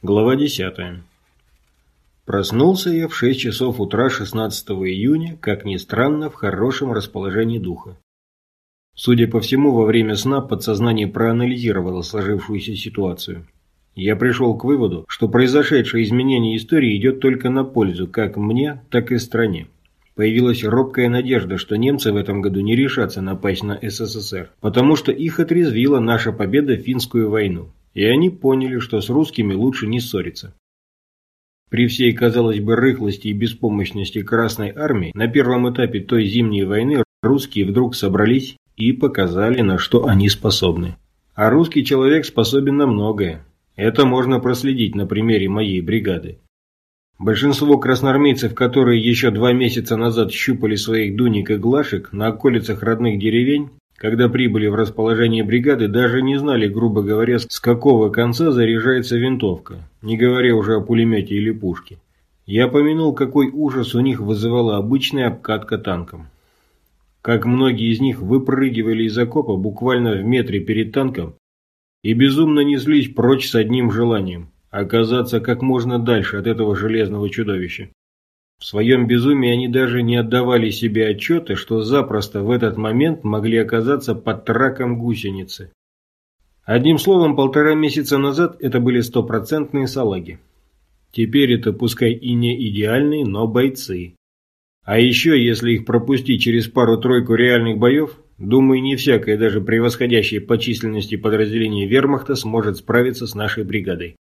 Глава 10. Проснулся я в 6 часов утра 16 июня, как ни странно, в хорошем расположении духа. Судя по всему, во время сна подсознание проанализировало сложившуюся ситуацию. Я пришел к выводу, что произошедшее изменение истории идет только на пользу как мне, так и стране. Появилась робкая надежда, что немцы в этом году не решатся напасть на СССР, потому что их отрезвила наша победа в финскую войну и они поняли, что с русскими лучше не ссориться. При всей, казалось бы, рыхлости и беспомощности Красной Армии на первом этапе той зимней войны русские вдруг собрались и показали, на что они способны. А русский человек способен на многое. Это можно проследить на примере моей бригады. Большинство красноармейцев, которые еще два месяца назад щупали своих дуник и глашек на околицах родных деревень, когда прибыли в расположение бригады, даже не знали, грубо говоря, с какого конца заряжается винтовка, не говоря уже о пулемете или пушке. Я помянул, какой ужас у них вызывала обычная обкатка танком. Как многие из них выпрыгивали из окопа буквально в метре перед танком и безумно неслись прочь с одним желанием – оказаться как можно дальше от этого железного чудовища. В своем безумии они даже не отдавали себе отчета, что запросто в этот момент могли оказаться под траком гусеницы. Одним словом, полтора месяца назад это были стопроцентные салаги. Теперь это пускай и не идеальные, но бойцы. А еще, если их пропустить через пару-тройку реальных боев, думаю, не всякое, даже превосходящее по численности подразделение вермахта сможет справиться с нашей бригадой.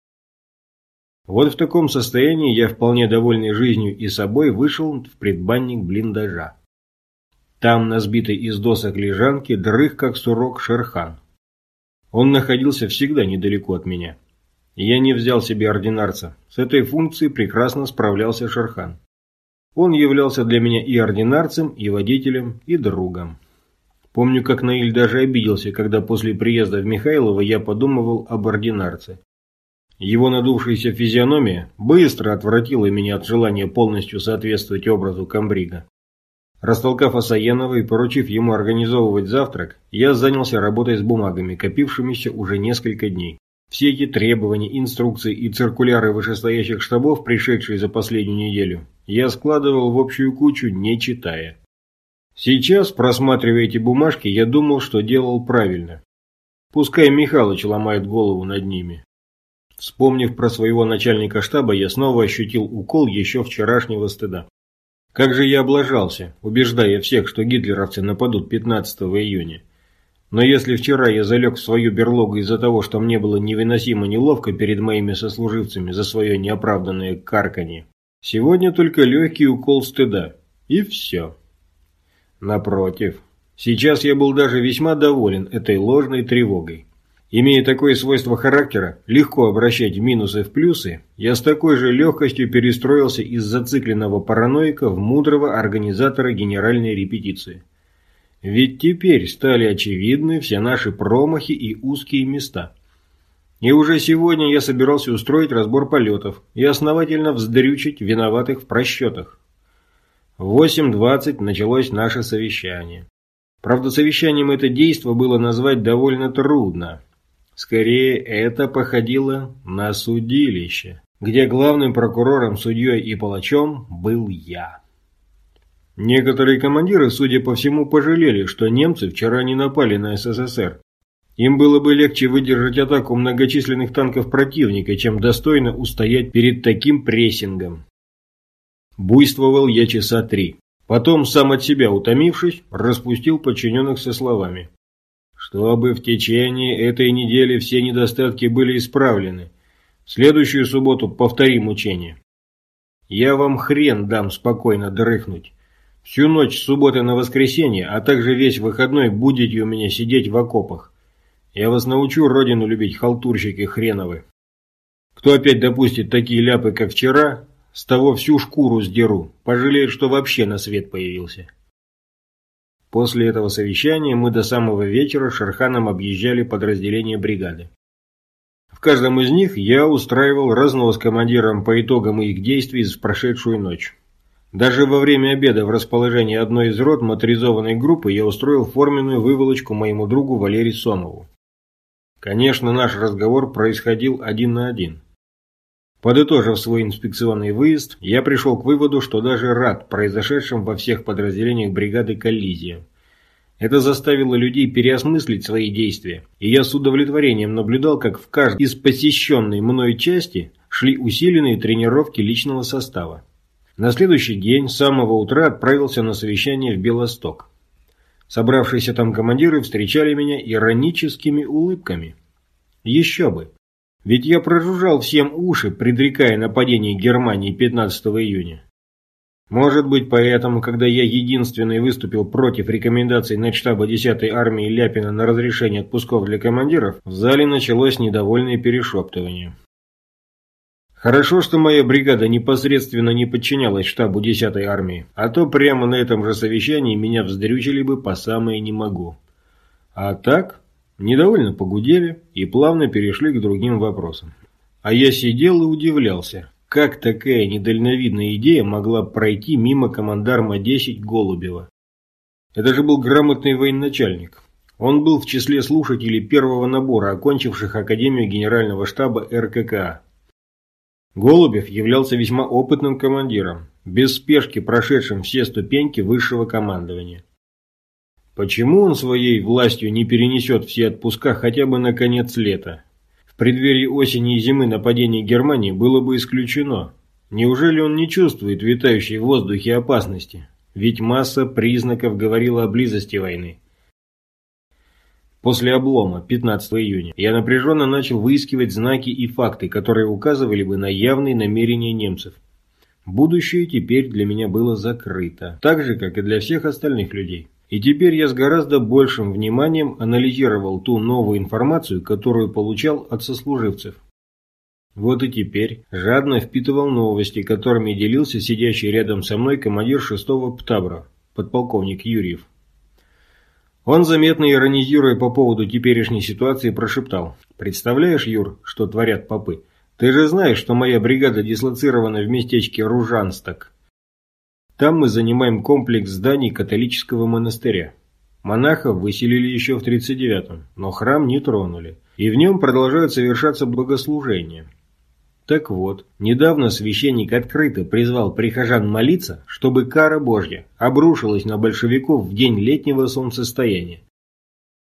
Вот в таком состоянии я, вполне довольный жизнью и собой, вышел в предбанник блиндажа. Там, на сбитой из досок лежанке, дрых, как сурок, Шерхан. Он находился всегда недалеко от меня. Я не взял себе ординарца. С этой функцией прекрасно справлялся Шерхан. Он являлся для меня и ординарцем, и водителем, и другом. Помню, как Наиль даже обиделся, когда после приезда в Михайлово я подумывал об ординарце. Его надувшаяся физиономия быстро отвратила меня от желания полностью соответствовать образу комбрига. Растолкав Асаенова и поручив ему организовывать завтрак, я занялся работой с бумагами, копившимися уже несколько дней. Все эти требования, инструкции и циркуляры вышестоящих штабов, пришедшие за последнюю неделю, я складывал в общую кучу, не читая. Сейчас, просматривая эти бумажки, я думал, что делал правильно. Пускай Михалыч ломает голову над ними. Вспомнив про своего начальника штаба, я снова ощутил укол еще вчерашнего стыда. Как же я облажался, убеждая всех, что гитлеровцы нападут 15 июня. Но если вчера я залег в свою берлогу из-за того, что мне было невыносимо неловко перед моими сослуживцами за свое неоправданное карканье, сегодня только легкий укол стыда. И все. Напротив, сейчас я был даже весьма доволен этой ложной тревогой. Имея такое свойство характера, легко обращать минусы в плюсы, я с такой же легкостью перестроился из зацикленного параноика в мудрого организатора генеральной репетиции. Ведь теперь стали очевидны все наши промахи и узкие места. И уже сегодня я собирался устроить разбор полетов и основательно вздрючить виноватых в просчетах. В 8.20 началось наше совещание. Правда, совещанием это действо было назвать довольно трудно, Скорее, это походило на судилище, где главным прокурором, судьей и палачом был я. Некоторые командиры, судя по всему, пожалели, что немцы вчера не напали на СССР. Им было бы легче выдержать атаку многочисленных танков противника, чем достойно устоять перед таким прессингом. Буйствовал я часа три. Потом, сам от себя утомившись, распустил подчиненных со словами чтобы в течение этой недели все недостатки были исправлены. В следующую субботу повторим учение. Я вам хрен дам спокойно дрыхнуть. Всю ночь с субботы на воскресенье, а также весь выходной будете у меня сидеть в окопах. Я вас научу родину любить, халтурщики хреновы. Кто опять допустит такие ляпы, как вчера, с того всю шкуру сдеру, пожалеет, что вообще на свет появился. После этого совещания мы до самого вечера Шерханом объезжали подразделения бригады. В каждом из них я устраивал разнос командирам по итогам их действий в прошедшую ночь. Даже во время обеда в расположении одной из рот моторизованной группы я устроил форменную выволочку моему другу Валерию Сомову. Конечно, наш разговор происходил один на один. Подытожив свой инспекционный выезд, я пришел к выводу, что даже рад произошедшим во всех подразделениях бригады коллизия. Это заставило людей переосмыслить свои действия, и я с удовлетворением наблюдал, как в каждой из посещенной мной части шли усиленные тренировки личного состава. На следующий день с самого утра отправился на совещание в Белосток. Собравшиеся там командиры встречали меня ироническими улыбками. Еще бы! Ведь я прожужжал всем уши, предрекая нападение Германии 15 июня. Может быть, поэтому, когда я единственный выступил против рекомендаций начштаба 10-й армии Ляпина на разрешение отпусков для командиров, в зале началось недовольное перешептывание. Хорошо, что моя бригада непосредственно не подчинялась штабу 10-й армии, а то прямо на этом же совещании меня вздрючили бы по самое не могу. А так, недовольно погудели и плавно перешли к другим вопросам. А я сидел и удивлялся, как такая недальновидная идея могла пройти мимо командарма 10 Голубева? Это же был грамотный военачальник. Он был в числе слушателей первого набора, окончивших Академию Генерального штаба РККА. Голубев являлся весьма опытным командиром, без спешки прошедшим все ступеньки высшего командования. Почему он своей властью не перенесет все отпуска хотя бы на конец лета? В преддверии осени и зимы нападения Германии было бы исключено. Неужели он не чувствует витающей в воздухе опасности? Ведь масса признаков говорила о близости войны. После облома 15 июня я напряженно начал выискивать знаки и факты, которые указывали бы на явные намерения немцев. Будущее теперь для меня было закрыто, так же, как и для всех остальных людей. И теперь я с гораздо большим вниманием анализировал ту новую информацию, которую получал от сослуживцев. Вот и теперь жадно впитывал новости, которыми делился сидящий рядом со мной командир 6-го ПТАБРа, подполковник Юрьев. Он, заметно иронизируя по поводу теперешней ситуации, прошептал. «Представляешь, Юр, что творят попы? Ты же знаешь, что моя бригада дислоцирована в местечке Ружансток. Там мы занимаем комплекс зданий католического монастыря. Монахов выселили еще в 39-м, но храм не тронули, и в нем продолжают совершаться богослужения. Так вот, недавно священник открыто призвал прихожан молиться, чтобы кара Божья обрушилась на большевиков в день летнего солнцестояния,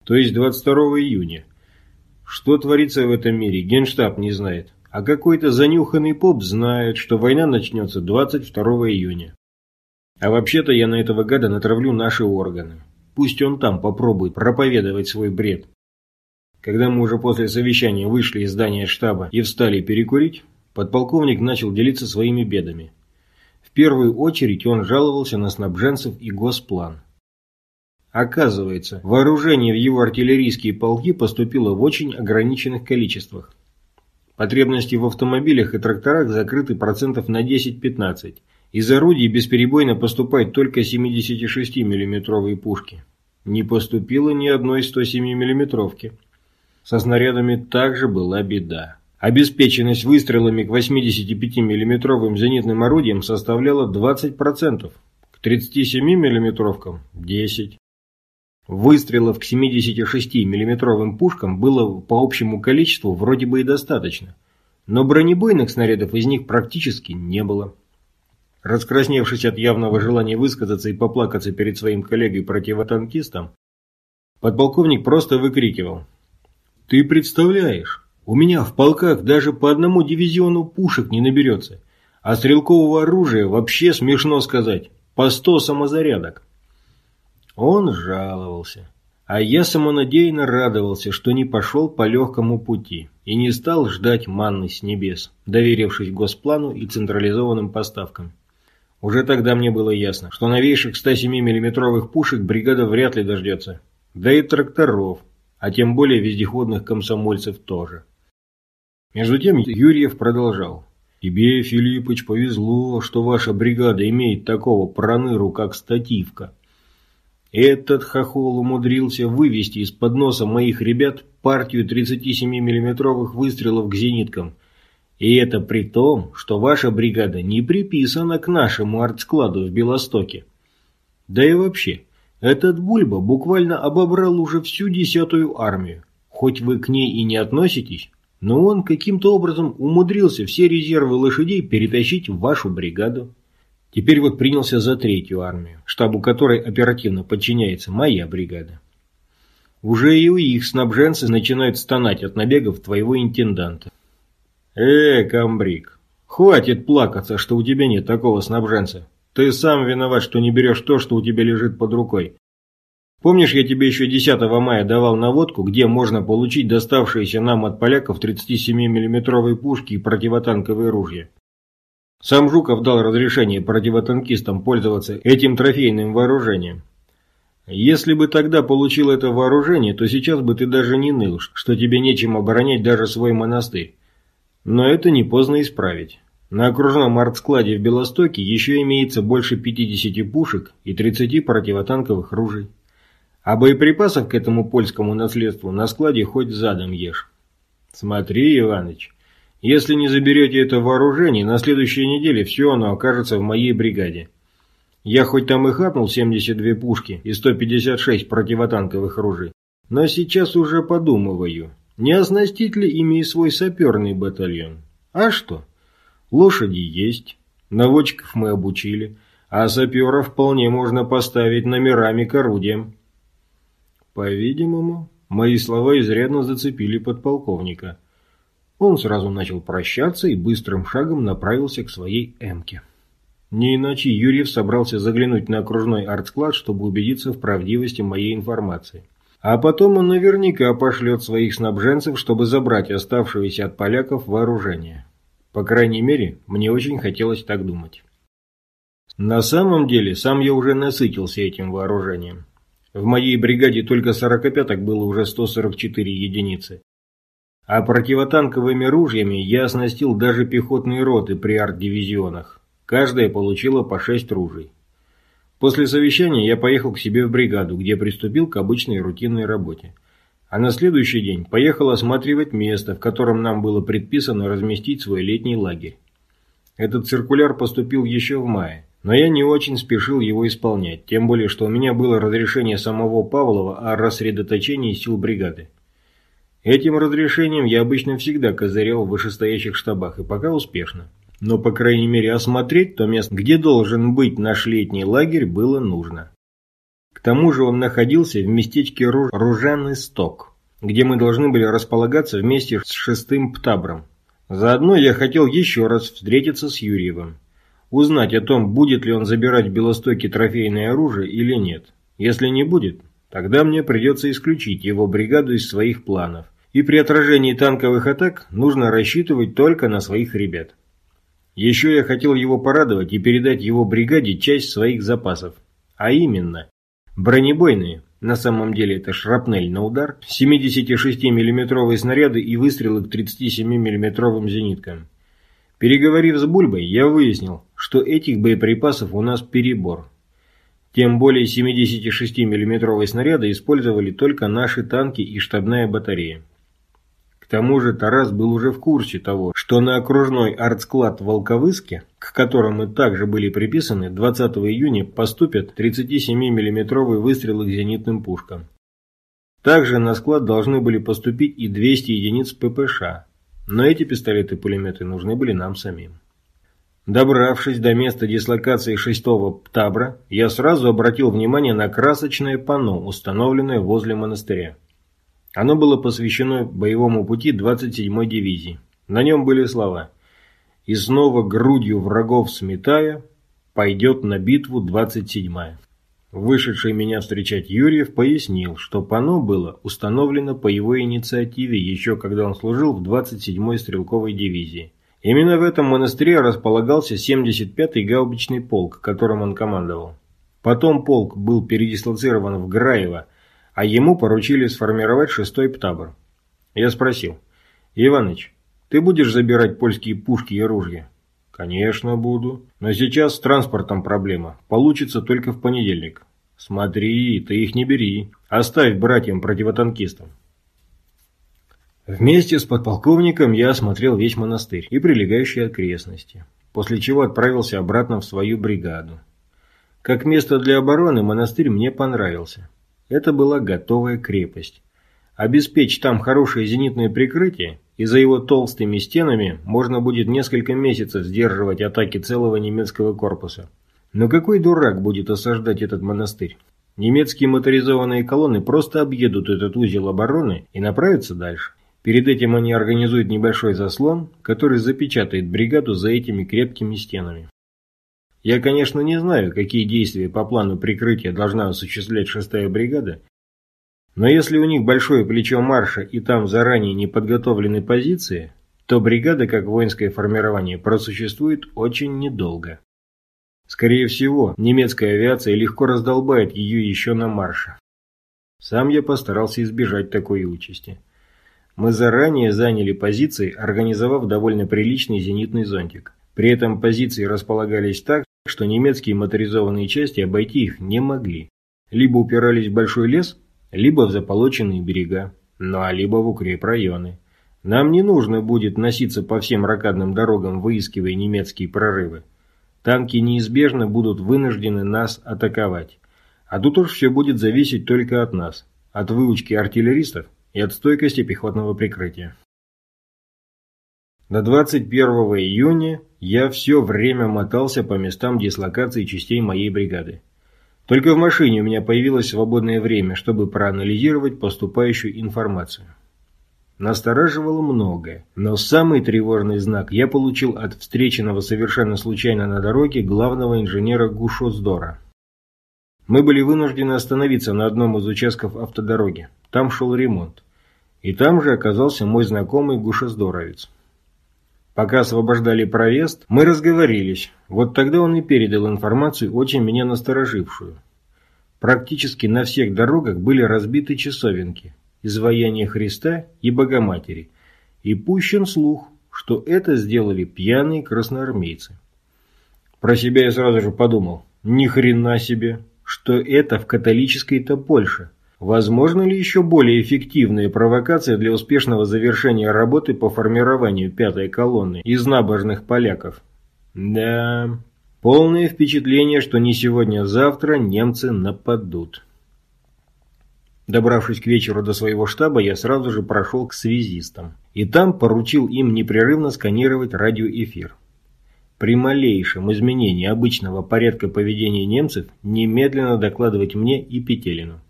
то есть 22 июня. Что творится в этом мире, генштаб не знает, а какой-то занюханный поп знает, что война начнется 22 июня. А вообще-то я на этого гада натравлю наши органы. Пусть он там попробует проповедовать свой бред. Когда мы уже после совещания вышли из здания штаба и встали перекурить, подполковник начал делиться своими бедами. В первую очередь он жаловался на снабженцев и госплан. Оказывается, вооружение в его артиллерийские полки поступило в очень ограниченных количествах. Потребности в автомобилях и тракторах закрыты процентов на 10-15, из орудий бесперебойно поступают только 76 миллиметровые пушки. Не поступило ни одной 107 миллиметровки. Со снарядами также была беда. Обеспеченность выстрелами к 85 миллиметровым зенитным орудиям составляла 20%, к 37 миллиметровкам – 10%. Выстрелов к 76 миллиметровым пушкам было по общему количеству вроде бы и достаточно, но бронебойных снарядов из них практически не было. Раскрасневшись от явного желания высказаться и поплакаться перед своим коллегой-противотанкистом, подполковник просто выкрикивал. «Ты представляешь, у меня в полках даже по одному дивизиону пушек не наберется, а стрелкового оружия вообще смешно сказать, по сто самозарядок». Он жаловался. А я самонадеянно радовался, что не пошел по легкому пути и не стал ждать манны с небес, доверившись госплану и централизованным поставкам. Уже тогда мне было ясно, что новейших 107 миллиметровых пушек бригада вряд ли дождется. Да и тракторов, а тем более вездеходных комсомольцев тоже. Между тем Юрьев продолжал. «Тебе, Филиппыч, повезло, что ваша бригада имеет такого проныру, как стативка. Этот хохол умудрился вывести из-под носа моих ребят партию 37 миллиметровых выстрелов к зениткам – и это при том, что ваша бригада не приписана к нашему артскладу в Белостоке. Да и вообще, этот Бульба буквально обобрал уже всю десятую армию. Хоть вы к ней и не относитесь, но он каким-то образом умудрился все резервы лошадей перетащить в вашу бригаду. Теперь вот принялся за третью армию, штабу которой оперативно подчиняется моя бригада. Уже и у их снабженцы начинают стонать от набегов твоего интенданта. Э, комбриг, хватит плакаться, что у тебя нет такого снабженца. Ты сам виноват, что не берешь то, что у тебя лежит под рукой. Помнишь, я тебе еще 10 мая давал наводку, где можно получить доставшиеся нам от поляков 37 миллиметровые пушки и противотанковые ружья? Сам Жуков дал разрешение противотанкистам пользоваться этим трофейным вооружением. Если бы тогда получил это вооружение, то сейчас бы ты даже не ныл, что тебе нечем оборонять даже свой монастырь. Но это не поздно исправить. На окружном артскладе в Белостоке еще имеется больше 50 пушек и 30 противотанковых ружей. А боеприпасов к этому польскому наследству на складе хоть задом ешь. Смотри, Иваныч, если не заберете это вооружение, на следующей неделе все оно окажется в моей бригаде. Я хоть там и хапнул 72 пушки и 156 противотанковых ружей, но сейчас уже подумываю, не оснастить ли ими и свой саперный батальон. А что? Лошади есть, наводчиков мы обучили, а саперов вполне можно поставить номерами к орудиям. По-видимому, мои слова изрядно зацепили подполковника. Он сразу начал прощаться и быстрым шагом направился к своей «Эмке». Не иначе Юрьев собрался заглянуть на окружной артсклад, чтобы убедиться в правдивости моей информации. А потом он наверняка пошлет своих снабженцев, чтобы забрать оставшиеся от поляков вооружение. По крайней мере, мне очень хотелось так думать. На самом деле, сам я уже насытился этим вооружением. В моей бригаде только сорокопяток было уже 144 единицы. А противотанковыми ружьями я оснастил даже пехотные роты при арт-дивизионах. Каждая получила по 6 ружей. После совещания я поехал к себе в бригаду, где приступил к обычной рутинной работе. А на следующий день поехал осматривать место, в котором нам было предписано разместить свой летний лагерь. Этот циркуляр поступил еще в мае. Но я не очень спешил его исполнять, тем более, что у меня было разрешение самого Павлова о рассредоточении сил бригады. Этим разрешением я обычно всегда козырял в вышестоящих штабах, и пока успешно. Но, по крайней мере, осмотреть то место, где должен быть наш летний лагерь, было нужно. К тому же он находился в местечке Руж... Ружаный Сток, где мы должны были располагаться вместе с шестым птабром. Заодно я хотел еще раз встретиться с Юрьевым узнать о том, будет ли он забирать в Белостоке трофейное оружие или нет. Если не будет, тогда мне придется исключить его бригаду из своих планов. И при отражении танковых атак нужно рассчитывать только на своих ребят. Еще я хотел его порадовать и передать его бригаде часть своих запасов. А именно, бронебойные, на самом деле это шрапнель на удар, 76 миллиметровые снаряды и выстрелы к 37 миллиметровым зениткам. Переговорив с Бульбой, я выяснил, что этих боеприпасов у нас перебор. Тем более 76 миллиметровые снаряды использовали только наши танки и штабная батарея. К тому же Тарас был уже в курсе того, что на окружной артсклад Волковыске, к которому также были приписаны, 20 июня поступят 37 миллиметровые выстрелы к зенитным пушкам. Также на склад должны были поступить и 200 единиц ППШ, но эти пистолеты-пулеметы нужны были нам самим. Добравшись до места дислокации шестого птабра, я сразу обратил внимание на красочное панно, установленное возле монастыря. Оно было посвящено боевому пути 27-й дивизии. На нем были слова «И снова грудью врагов сметая, пойдет на битву 27-я». Вышедший меня встречать Юрьев пояснил, что панно было установлено по его инициативе еще когда он служил в 27-й стрелковой дивизии. Именно в этом монастыре располагался 75-й гаубичный полк, которым он командовал. Потом полк был передислоцирован в Граево, а ему поручили сформировать шестой птабр. Я спросил, «Иваныч, ты будешь забирать польские пушки и ружья?» «Конечно буду. Но сейчас с транспортом проблема. Получится только в понедельник». «Смотри, ты их не бери. Оставь братьям-противотанкистам». Вместе с подполковником я осмотрел весь монастырь и прилегающие окрестности, после чего отправился обратно в свою бригаду. Как место для обороны монастырь мне понравился. Это была готовая крепость. Обеспечь там хорошее зенитное прикрытие, и за его толстыми стенами можно будет несколько месяцев сдерживать атаки целого немецкого корпуса. Но какой дурак будет осаждать этот монастырь? Немецкие моторизованные колонны просто объедут этот узел обороны и направятся дальше. Перед этим они организуют небольшой заслон, который запечатает бригаду за этими крепкими стенами. Я, конечно, не знаю, какие действия по плану прикрытия должна осуществлять шестая бригада, но если у них большое плечо марша и там заранее не подготовлены позиции, то бригада как воинское формирование просуществует очень недолго. Скорее всего, немецкая авиация легко раздолбает ее еще на марше. Сам я постарался избежать такой участи. Мы заранее заняли позиции, организовав довольно приличный зенитный зонтик. При этом позиции располагались так, что немецкие моторизованные части обойти их не могли. Либо упирались в большой лес, либо в заполоченные берега, ну а либо в укрепрайоны. Нам не нужно будет носиться по всем ракадным дорогам, выискивая немецкие прорывы. Танки неизбежно будут вынуждены нас атаковать. А тут уж все будет зависеть только от нас, от выучки артиллеристов и от стойкости пехотного прикрытия. До 21 июня я все время мотался по местам дислокации частей моей бригады. Только в машине у меня появилось свободное время, чтобы проанализировать поступающую информацию. Настораживало многое, но самый тревожный знак я получил от встреченного совершенно случайно на дороге главного инженера Гушоздора. Мы были вынуждены остановиться на одном из участков автодороги. Там шел ремонт. И там же оказался мой знакомый Гушездоровец. Пока освобождали проезд, мы разговорились. Вот тогда он и передал информацию, очень меня насторожившую. Практически на всех дорогах были разбиты часовенки, изваяния Христа и Богоматери. И пущен слух, что это сделали пьяные красноармейцы. Про себя я сразу же подумал, ни хрена себе, что это в католической-то Польше. Возможно ли еще более эффективная провокация для успешного завершения работы по формированию пятой колонны из набожных поляков? Да, полное впечатление, что не сегодня-завтра немцы нападут. Добравшись к вечеру до своего штаба, я сразу же прошел к связистам. И там поручил им непрерывно сканировать радиоэфир. При малейшем изменении обычного порядка поведения немцев немедленно докладывать мне и Петелину.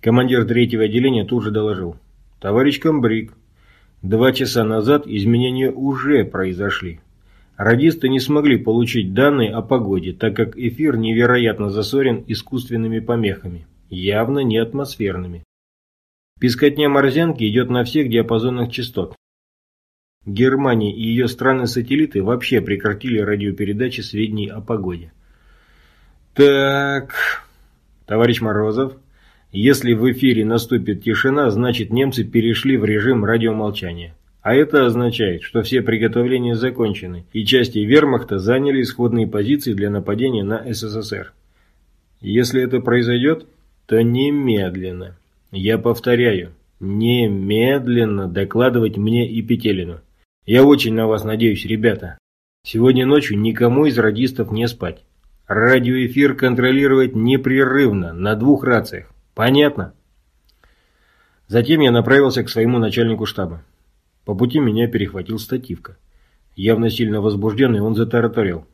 Командир третьего отделения тут же доложил. «Товарищ комбриг, два часа назад изменения уже произошли. Радисты не смогли получить данные о погоде, так как эфир невероятно засорен искусственными помехами, явно не атмосферными. Пескотня морзянки идет на всех диапазонах частот. Германия и ее страны-сателлиты вообще прекратили радиопередачи сведений о погоде. Так, товарищ Морозов, если в эфире наступит тишина, значит немцы перешли в режим радиомолчания. А это означает, что все приготовления закончены, и части вермахта заняли исходные позиции для нападения на СССР. Если это произойдет, то немедленно, я повторяю, немедленно докладывать мне и Петелину. Я очень на вас надеюсь, ребята. Сегодня ночью никому из радистов не спать. Радиоэфир контролировать непрерывно на двух рациях. Понятно. Затем я направился к своему начальнику штаба. По пути меня перехватил стативка. Явно сильно возбужденный, он затараторил.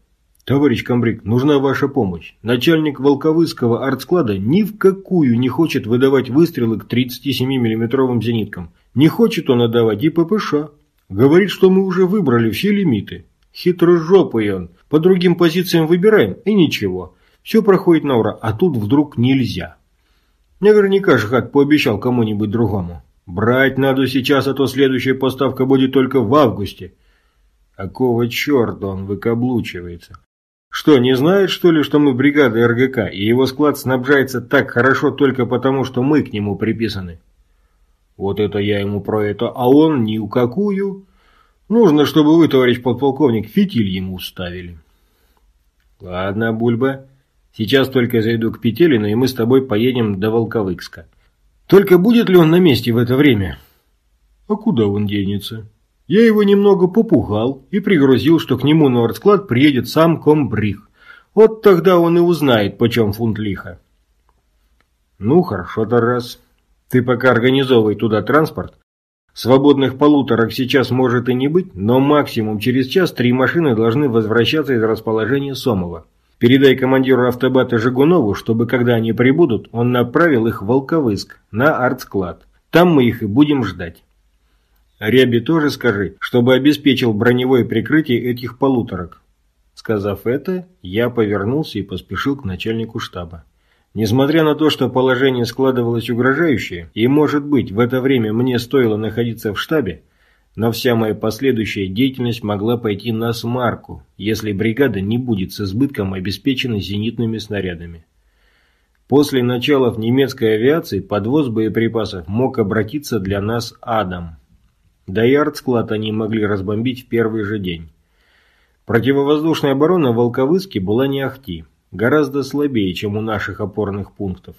«Товарищ комбриг, нужна ваша помощь. Начальник Волковыского артсклада ни в какую не хочет выдавать выстрелы к 37 миллиметровым зениткам. Не хочет он отдавать и ППШ. Говорит, что мы уже выбрали все лимиты. Хитрожопый он. По другим позициям выбираем, и ничего. Все проходит на ура, а тут вдруг нельзя». Наверняка же как пообещал кому-нибудь другому. Брать надо сейчас, а то следующая поставка будет только в августе. Какого черта он выкаблучивается? Что, не знает, что ли, что мы бригада РГК, и его склад снабжается так хорошо только потому, что мы к нему приписаны? Вот это я ему про это, а он ни у какую. Нужно, чтобы вы, товарищ подполковник, фитиль ему ставили. Ладно, Бульба, Сейчас только зайду к Петелину, и мы с тобой поедем до Волковыкска. Только будет ли он на месте в это время? А куда он денется? Я его немного попугал и пригрозил, что к нему на артсклад приедет сам комбриг. Вот тогда он и узнает, почем фунт лиха. Ну, хорошо-то раз. Ты пока организовывай туда транспорт. Свободных полуторок сейчас может и не быть, но максимум через час три машины должны возвращаться из расположения Сомова. Передай командиру автобата Жигунову, чтобы когда они прибудут, он направил их в Волковыск, на артсклад. Там мы их и будем ждать. Ряби тоже скажи, чтобы обеспечил броневое прикрытие этих полуторок. Сказав это, я повернулся и поспешил к начальнику штаба. Несмотря на то, что положение складывалось угрожающее, и, может быть, в это время мне стоило находиться в штабе, но вся моя последующая деятельность могла пойти на смарку, если бригада не будет с избытком обеспечена зенитными снарядами. После начала немецкой авиации подвоз боеприпасов мог обратиться для нас адом. Да и они могли разбомбить в первый же день. Противовоздушная оборона в Волковыске была не ахти гораздо слабее, чем у наших опорных пунктов.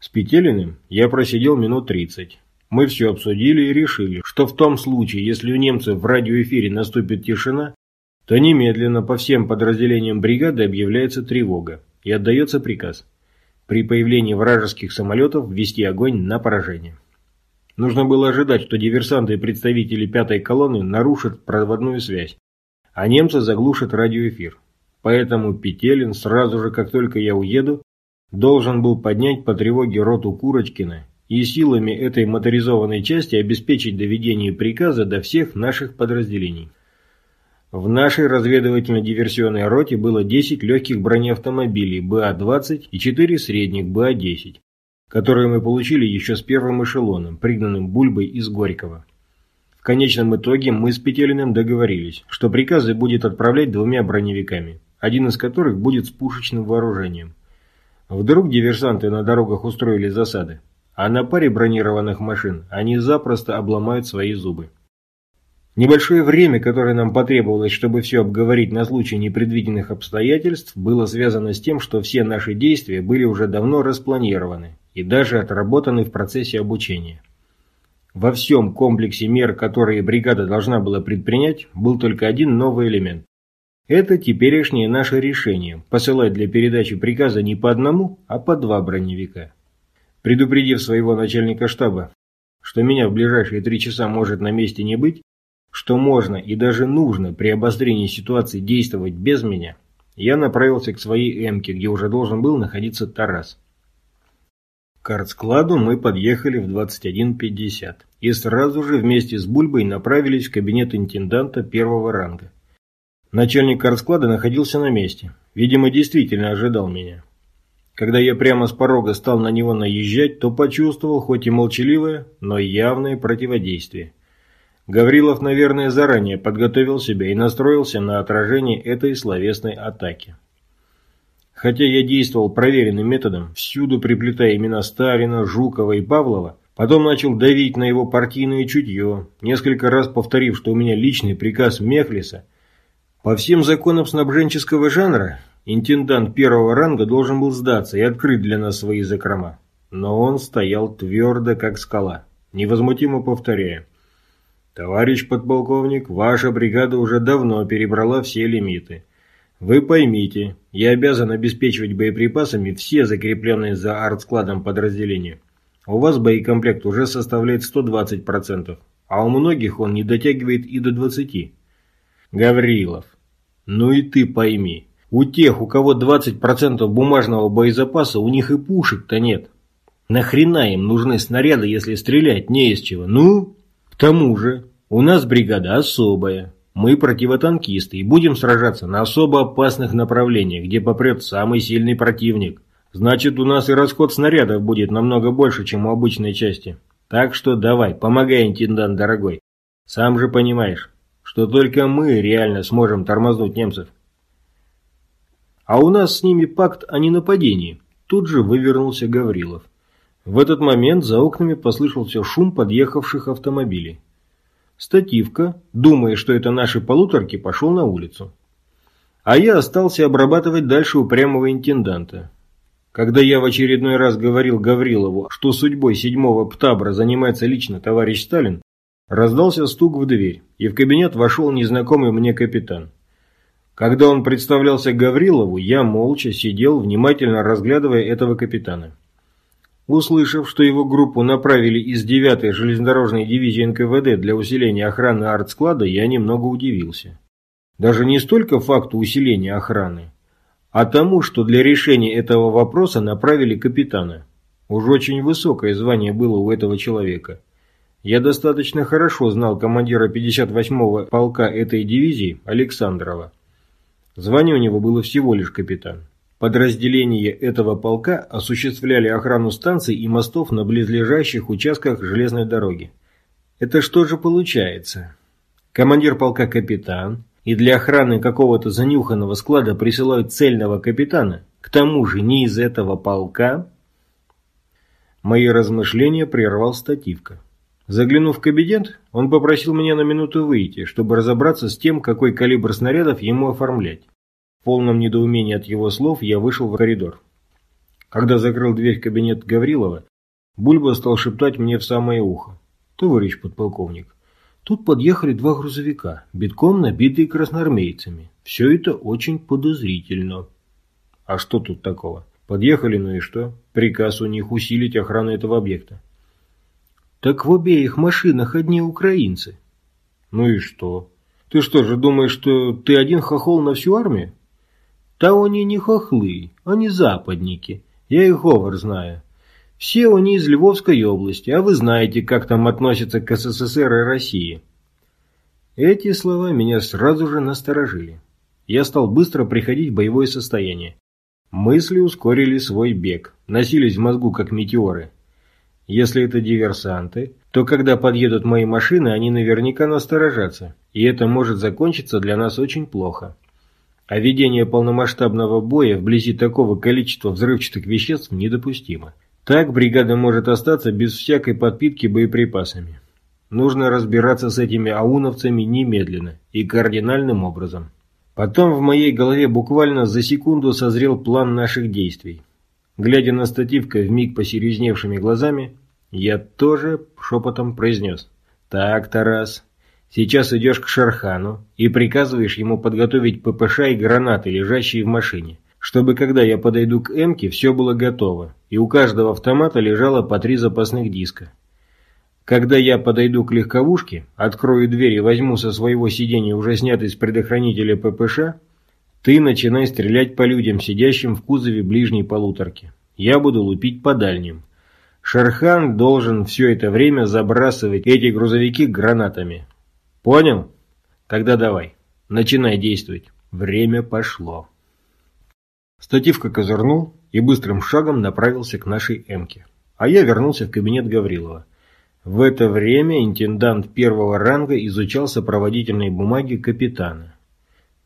С Петелиным я просидел минут 30. Мы все обсудили и решили, что в том случае, если у немцев в радиоэфире наступит тишина, то немедленно по всем подразделениям бригады объявляется тревога и отдается приказ при появлении вражеских самолетов ввести огонь на поражение. Нужно было ожидать, что диверсанты и представители пятой колонны нарушат проводную связь, а немцы заглушат радиоэфир. Поэтому Петелин сразу же, как только я уеду, должен был поднять по тревоге роту Курочкина и силами этой моторизованной части обеспечить доведение приказа до всех наших подразделений. В нашей разведывательно-диверсионной роте было 10 легких бронеавтомобилей БА-20 и 4 средних БА-10, которые мы получили еще с первым эшелоном, пригнанным Бульбой из Горького. В конечном итоге мы с Петелиным договорились, что приказы будет отправлять двумя броневиками один из которых будет с пушечным вооружением. Вдруг диверсанты на дорогах устроили засады, а на паре бронированных машин они запросто обломают свои зубы. Небольшое время, которое нам потребовалось, чтобы все обговорить на случай непредвиденных обстоятельств, было связано с тем, что все наши действия были уже давно распланированы и даже отработаны в процессе обучения. Во всем комплексе мер, которые бригада должна была предпринять, был только один новый элемент это теперешнее наше решение – посылать для передачи приказа не по одному, а по два броневика. Предупредив своего начальника штаба, что меня в ближайшие три часа может на месте не быть, что можно и даже нужно при обострении ситуации действовать без меня, я направился к своей «Эмке», где уже должен был находиться Тарас. К артскладу мы подъехали в 21.50 и сразу же вместе с Бульбой направились в кабинет интенданта первого ранга. Начальник расклада находился на месте. Видимо, действительно ожидал меня. Когда я прямо с порога стал на него наезжать, то почувствовал, хоть и молчаливое, но явное противодействие. Гаврилов, наверное, заранее подготовил себя и настроился на отражение этой словесной атаки. Хотя я действовал проверенным методом, всюду приплетая имена Сталина, Жукова и Павлова, потом начал давить на его партийное чутье, несколько раз повторив, что у меня личный приказ Мехлиса – по всем законам снабженческого жанра, интендант первого ранга должен был сдаться и открыть для нас свои закрома. Но он стоял твердо, как скала, невозмутимо повторяя. «Товарищ подполковник, ваша бригада уже давно перебрала все лимиты. Вы поймите, я обязан обеспечивать боеприпасами все закрепленные за артскладом подразделения. У вас боекомплект уже составляет 120%, а у многих он не дотягивает и до 20%. Гаврилов, ну и ты пойми, у тех, у кого 20% бумажного боезапаса, у них и пушек-то нет. Нахрена им нужны снаряды, если стрелять не из чего? Ну, к тому же, у нас бригада особая. Мы противотанкисты и будем сражаться на особо опасных направлениях, где попрет самый сильный противник. Значит, у нас и расход снарядов будет намного больше, чем у обычной части. Так что давай, помогай, интендант дорогой. Сам же понимаешь, что только мы реально сможем тормознуть немцев. А у нас с ними пакт о ненападении. Тут же вывернулся Гаврилов. В этот момент за окнами послышался шум подъехавших автомобилей. Стативка, думая, что это наши полуторки, пошел на улицу. А я остался обрабатывать дальше упрямого интенданта. Когда я в очередной раз говорил Гаврилову, что судьбой седьмого ПТАБРа занимается лично товарищ Сталин, Раздался стук в дверь, и в кабинет вошел незнакомый мне капитан. Когда он представлялся Гаврилову, я молча сидел, внимательно разглядывая этого капитана. Услышав, что его группу направили из 9-й железнодорожной дивизии НКВД для усиления охраны артсклада, я немного удивился. Даже не столько факту усиления охраны, а тому, что для решения этого вопроса направили капитана. Уж очень высокое звание было у этого человека. Я достаточно хорошо знал командира 58-го полка этой дивизии Александрова. Звание у него было всего лишь капитан. Подразделения этого полка осуществляли охрану станций и мостов на близлежащих участках железной дороги. Это что же получается? Командир полка капитан, и для охраны какого-то занюханного склада присылают цельного капитана, к тому же не из этого полка? Мои размышления прервал стативка. Заглянув в кабинет, он попросил меня на минуту выйти, чтобы разобраться с тем, какой калибр снарядов ему оформлять. В полном недоумении от его слов я вышел в коридор. Когда закрыл дверь в кабинет Гаврилова, Бульба стал шептать мне в самое ухо. «Товарищ подполковник, тут подъехали два грузовика, битком набитые красноармейцами. Все это очень подозрительно». «А что тут такого? Подъехали, ну и что? Приказ у них усилить охрану этого объекта». «Так в обеих машинах одни украинцы». «Ну и что? Ты что же думаешь, что ты один хохол на всю армию?» Та они не хохлы, они западники. Я их говор знаю. Все они из Львовской области, а вы знаете, как там относятся к СССР и России. Эти слова меня сразу же насторожили. Я стал быстро приходить в боевое состояние. Мысли ускорили свой бег, носились в мозгу как метеоры. Если это диверсанты, то когда подъедут мои машины, они наверняка насторожатся, и это может закончиться для нас очень плохо. А ведение полномасштабного боя вблизи такого количества взрывчатых веществ недопустимо. Так бригада может остаться без всякой подпитки боеприпасами. Нужно разбираться с этими ауновцами немедленно и кардинальным образом. Потом в моей голове буквально за секунду созрел план наших действий. Глядя на стативка вмиг посерьезневшими глазами, я тоже шепотом произнес. «Так, Тарас, Сейчас идешь к Шерхану и приказываешь ему подготовить ППШ и гранаты, лежащие в машине, чтобы когда я подойду к Эмке, все было готово, и у каждого автомата лежало по три запасных диска. Когда я подойду к легковушке, открою дверь и возьму со своего сиденья уже снятый с предохранителя ППШ, ты начинай стрелять по людям, сидящим в кузове ближней полуторки. Я буду лупить по дальним. Шерхан должен все это время забрасывать эти грузовики гранатами. Понял? Тогда давай. Начинай действовать. Время пошло. Стативка козырнул и быстрым шагом направился к нашей «Эмке». А я вернулся в кабинет Гаврилова. В это время интендант первого ранга изучал сопроводительные бумаги капитана.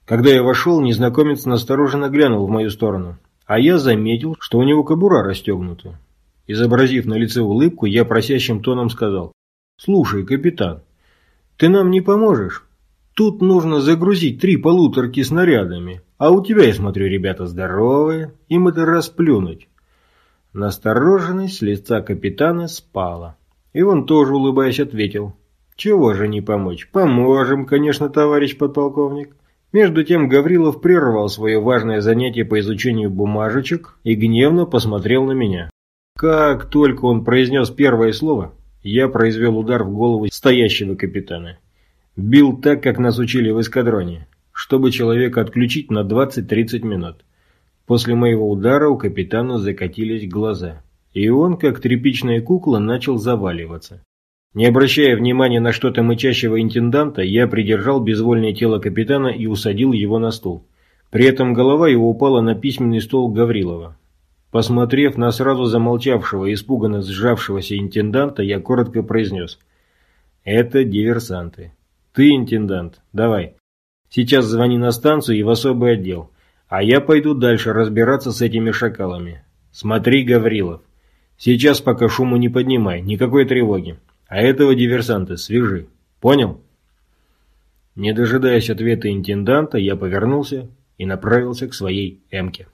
Когда я вошел, незнакомец настороженно глянул в мою сторону, а я заметил, что у него кобура расстегнута. Изобразив на лице улыбку, я просящим тоном сказал, «Слушай, капитан, ты нам не поможешь? Тут нужно загрузить три полуторки снарядами, а у тебя, я смотрю, ребята здоровые, им это расплюнуть. Настороженность с лица капитана спала. И он тоже, улыбаясь, ответил. Чего же не помочь? Поможем, конечно, товарищ подполковник. Между тем Гаврилов прервал свое важное занятие по изучению бумажечек и гневно посмотрел на меня. Как только он произнес первое слово, я произвел удар в голову стоящего капитана. Бил так, как нас учили в эскадроне, чтобы человека отключить на 20-30 минут. После моего удара у капитана закатились глаза, и он, как тряпичная кукла, начал заваливаться. Не обращая внимания на что-то мычащего интенданта, я придержал безвольное тело капитана и усадил его на стул. При этом голова его упала на письменный стол Гаврилова. Посмотрев на сразу замолчавшего и испуганно сжавшегося интенданта, я коротко произнес. «Это диверсанты. Ты, интендант, давай. Сейчас звони на станцию и в особый отдел. А я пойду дальше разбираться с этими шакалами. Смотри, Гаврилов. Сейчас пока шуму не поднимай, никакой тревоги. А этого диверсанта свяжи. Понял?» Не дожидаясь ответа интенданта, я повернулся и направился к своей «Эмке».